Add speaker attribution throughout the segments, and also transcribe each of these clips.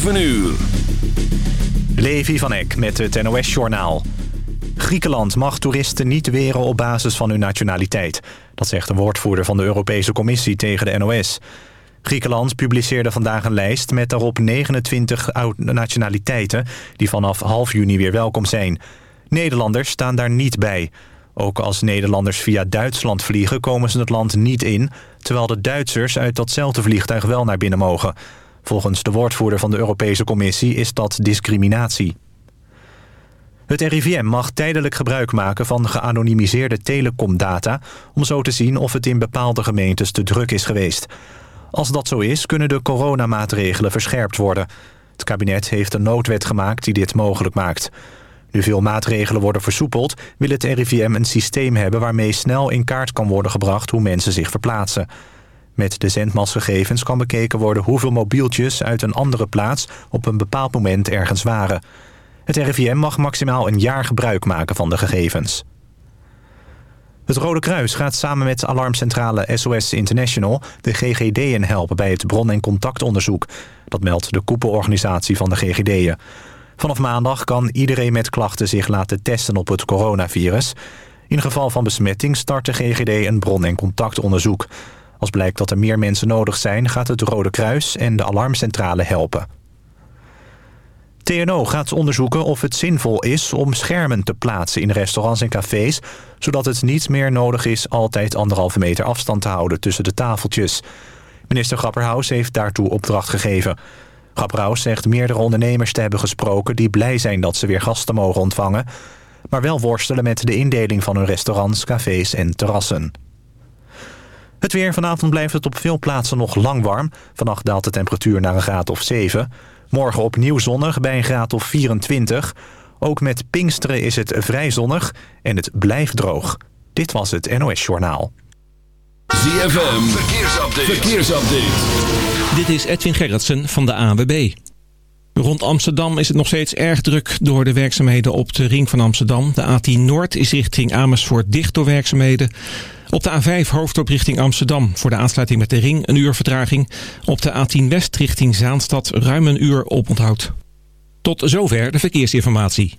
Speaker 1: 7 uur.
Speaker 2: Levi van Eck met het NOS-journaal. Griekenland mag toeristen niet weren op basis van hun nationaliteit. Dat zegt een woordvoerder van de Europese Commissie tegen de NOS. Griekenland publiceerde vandaag een lijst met daarop 29 nationaliteiten... die vanaf half juni weer welkom zijn. Nederlanders staan daar niet bij. Ook als Nederlanders via Duitsland vliegen komen ze het land niet in... terwijl de Duitsers uit datzelfde vliegtuig wel naar binnen mogen... Volgens de woordvoerder van de Europese Commissie is dat discriminatie. Het RIVM mag tijdelijk gebruik maken van geanonimiseerde telecomdata... om zo te zien of het in bepaalde gemeentes te druk is geweest. Als dat zo is, kunnen de coronamaatregelen verscherpt worden. Het kabinet heeft een noodwet gemaakt die dit mogelijk maakt. Nu veel maatregelen worden versoepeld... wil het RIVM een systeem hebben waarmee snel in kaart kan worden gebracht... hoe mensen zich verplaatsen. Met de zendmasgegevens kan bekeken worden hoeveel mobieltjes uit een andere plaats op een bepaald moment ergens waren. Het RIVM mag maximaal een jaar gebruik maken van de gegevens. Het Rode Kruis gaat samen met alarmcentrale SOS International de GGD'en helpen bij het bron- en contactonderzoek. Dat meldt de koepelorganisatie van de GGD'en. Vanaf maandag kan iedereen met klachten zich laten testen op het coronavirus. In geval van besmetting start de GGD een bron- en contactonderzoek. Als blijkt dat er meer mensen nodig zijn... gaat het Rode Kruis en de alarmcentrale helpen. TNO gaat onderzoeken of het zinvol is om schermen te plaatsen in restaurants en cafés... zodat het niet meer nodig is altijd anderhalve meter afstand te houden tussen de tafeltjes. Minister Grapperhaus heeft daartoe opdracht gegeven. Grapperhaus zegt meerdere ondernemers te hebben gesproken... die blij zijn dat ze weer gasten mogen ontvangen... maar wel worstelen met de indeling van hun restaurants, cafés en terrassen. Het weer. Vanavond blijft het op veel plaatsen nog lang warm. Vannacht daalt de temperatuur naar een graad of 7. Morgen opnieuw zonnig bij een graad of 24. Ook met Pinksteren is het vrij zonnig en het blijft droog. Dit was het NOS Journaal.
Speaker 1: ZFM. Verkeersupdate. Verkeersupdate.
Speaker 3: Dit is Edwin Gerritsen van de AWB. Rond Amsterdam is het nog steeds erg druk door de werkzaamheden op de ring van Amsterdam. De A10 Noord is richting Amersfoort dicht door werkzaamheden. Op de A5 hoofdop richting Amsterdam voor de aansluiting met de ring een uur vertraging. Op de A10 West richting Zaanstad ruim een uur oponthoud. Tot zover de verkeersinformatie.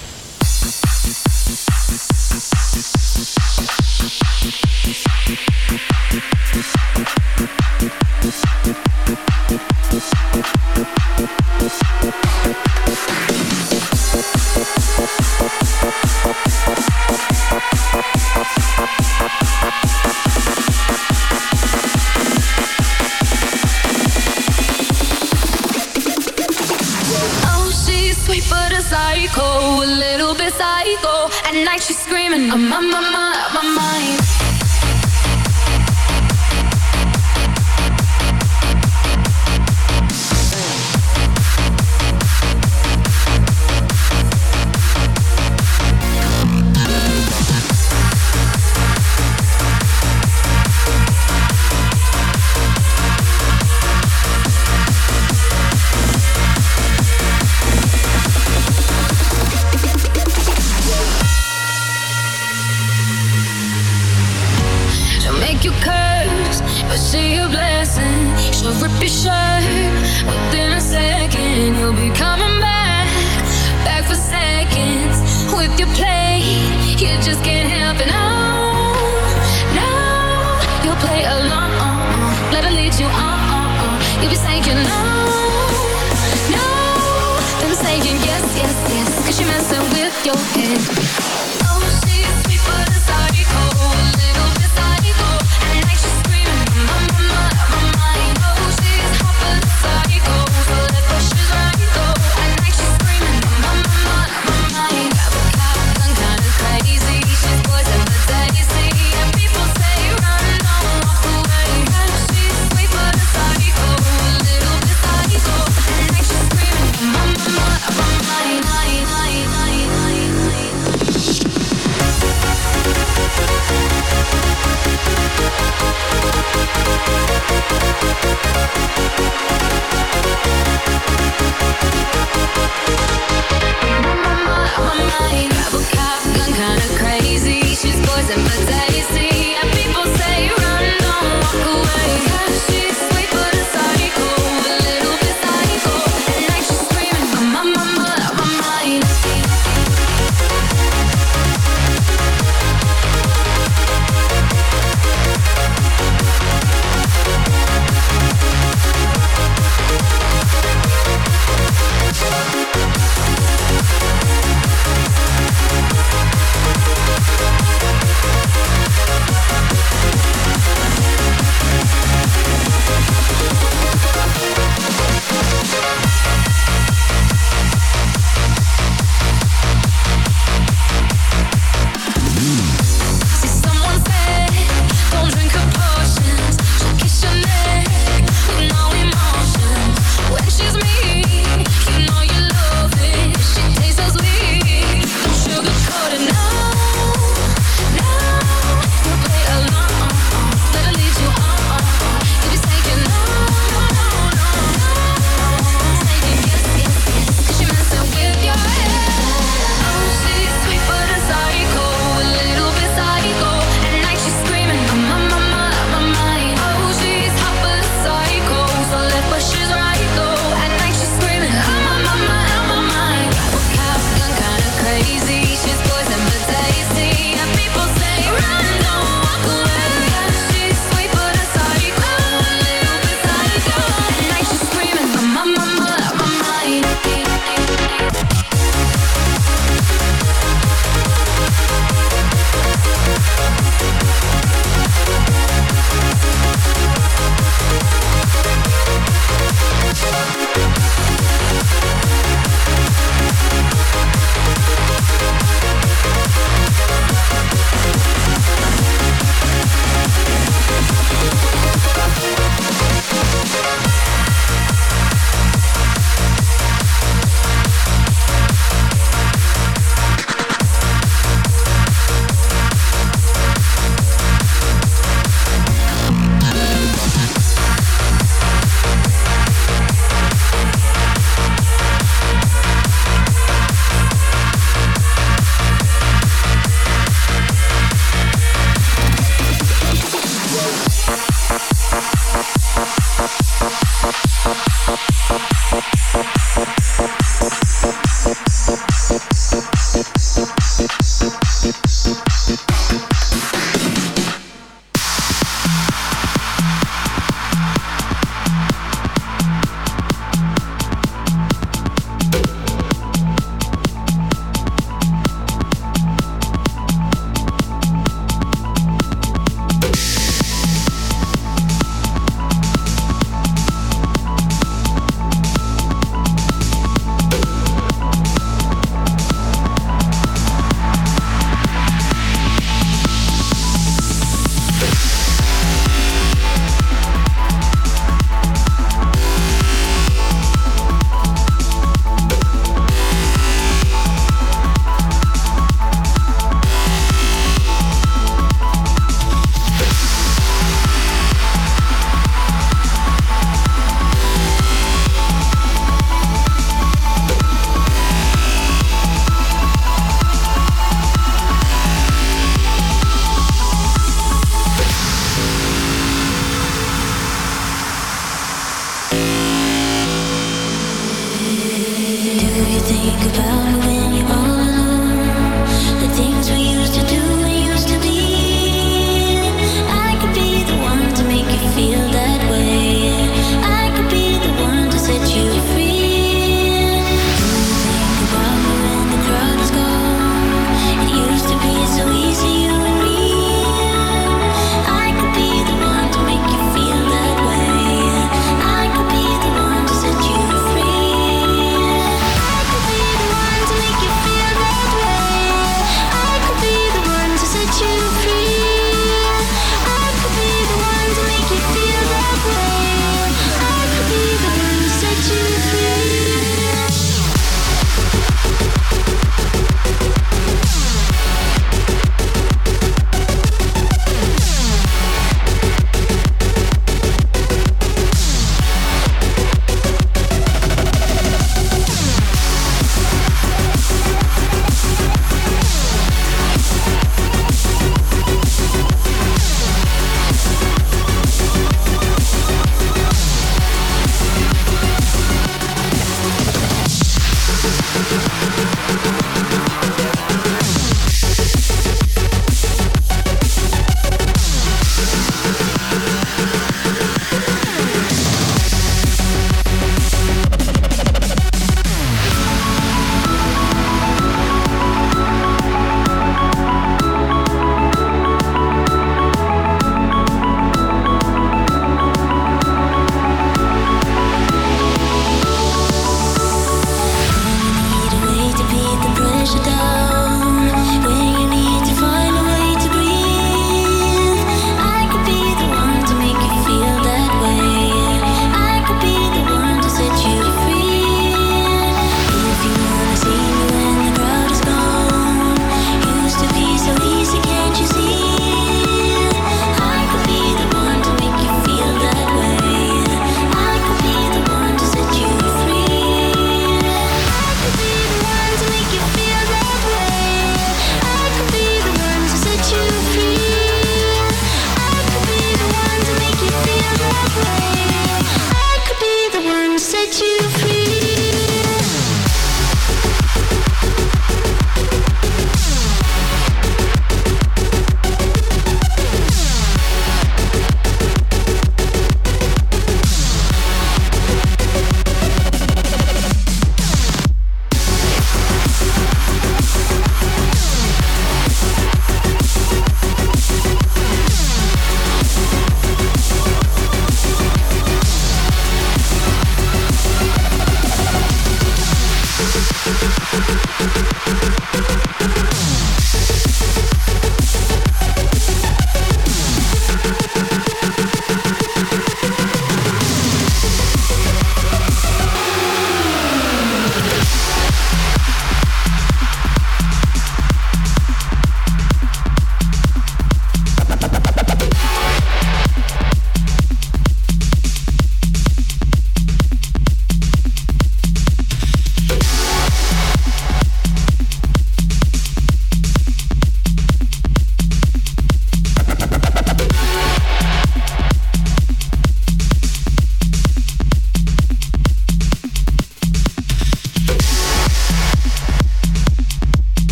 Speaker 4: woman, a
Speaker 5: mama.